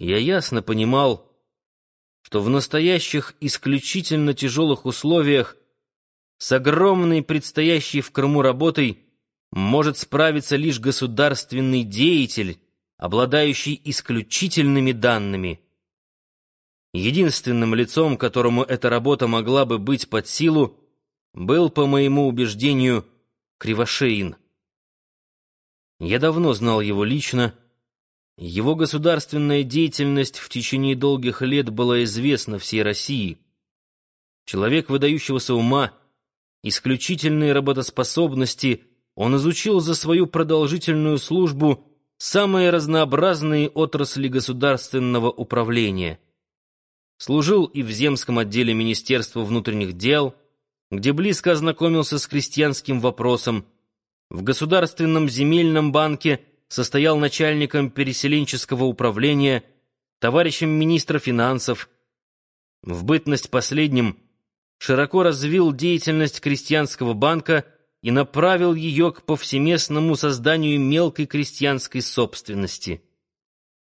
Я ясно понимал, что в настоящих исключительно тяжелых условиях с огромной предстоящей в Крыму работой может справиться лишь государственный деятель, обладающий исключительными данными. Единственным лицом, которому эта работа могла бы быть под силу, был, по моему убеждению, Кривошеин. Я давно знал его лично. Его государственная деятельность в течение долгих лет была известна всей России. Человек выдающегося ума, исключительной работоспособности, он изучил за свою продолжительную службу самые разнообразные отрасли государственного управления. Служил и в земском отделе Министерства внутренних дел, где близко ознакомился с крестьянским вопросом, в Государственном земельном банке состоял начальником переселенческого управления, товарищем министра финансов. В бытность последним широко развил деятельность крестьянского банка и направил ее к повсеместному созданию мелкой крестьянской собственности.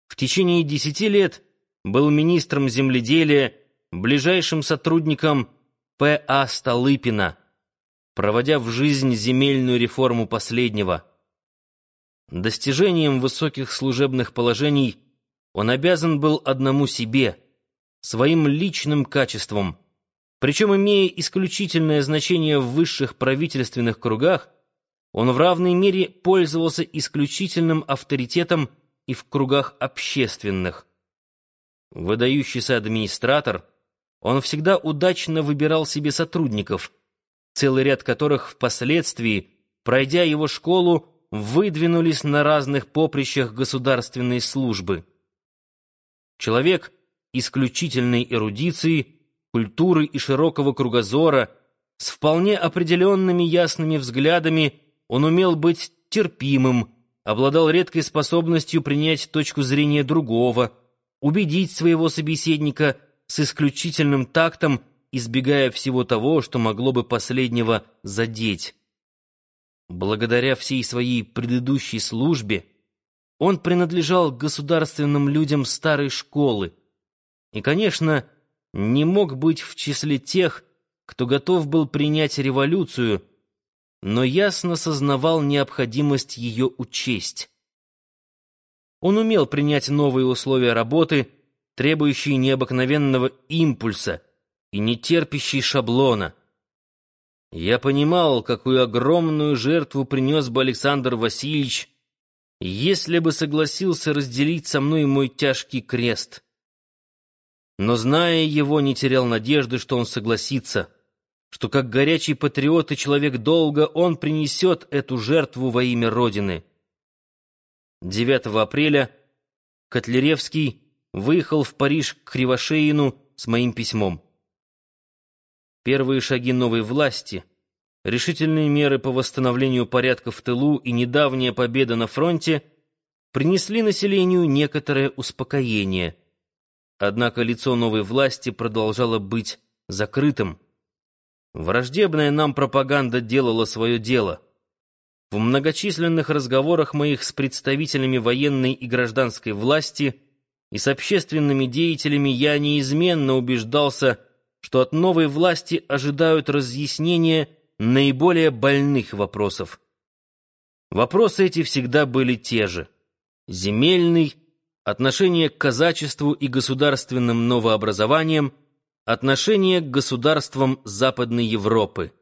В течение десяти лет был министром земледелия, ближайшим сотрудником П.А. Столыпина, проводя в жизнь земельную реформу последнего. Достижением высоких служебных положений он обязан был одному себе, своим личным качествам, причем имея исключительное значение в высших правительственных кругах, он в равной мере пользовался исключительным авторитетом и в кругах общественных. Выдающийся администратор, он всегда удачно выбирал себе сотрудников, целый ряд которых впоследствии, пройдя его школу, выдвинулись на разных поприщах государственной службы. Человек исключительной эрудиции, культуры и широкого кругозора, с вполне определенными ясными взглядами, он умел быть терпимым, обладал редкой способностью принять точку зрения другого — убедить своего собеседника с исключительным тактом, избегая всего того, что могло бы последнего задеть. Благодаря всей своей предыдущей службе он принадлежал к государственным людям старой школы и, конечно, не мог быть в числе тех, кто готов был принять революцию, но ясно сознавал необходимость ее учесть. Он умел принять новые условия работы, требующие необыкновенного импульса и не терпящие шаблона. Я понимал, какую огромную жертву принес бы Александр Васильевич, если бы согласился разделить со мной мой тяжкий крест. Но, зная его, не терял надежды, что он согласится, что как горячий патриот и человек долга он принесет эту жертву во имя Родины. 9 апреля Котляревский выехал в Париж к Кривошеину с моим письмом. Первые шаги новой власти, решительные меры по восстановлению порядка в тылу и недавняя победа на фронте принесли населению некоторое успокоение. Однако лицо новой власти продолжало быть закрытым. Враждебная нам пропаганда делала свое дело — в многочисленных разговорах моих с представителями военной и гражданской власти и с общественными деятелями я неизменно убеждался, что от новой власти ожидают разъяснения наиболее больных вопросов. Вопросы эти всегда были те же. Земельный, отношение к казачеству и государственным новообразованиям, отношение к государствам Западной Европы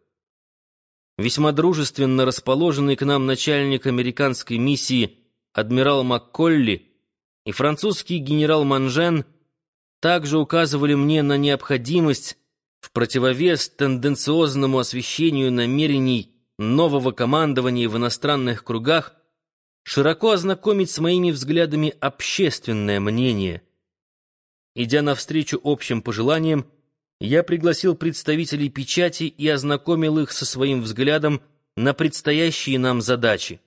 весьма дружественно расположенный к нам начальник американской миссии адмирал Макколли и французский генерал Манжен также указывали мне на необходимость в противовес тенденциозному освещению намерений нового командования в иностранных кругах широко ознакомить с моими взглядами общественное мнение. Идя навстречу общим пожеланиям, я пригласил представителей печати и ознакомил их со своим взглядом на предстоящие нам задачи.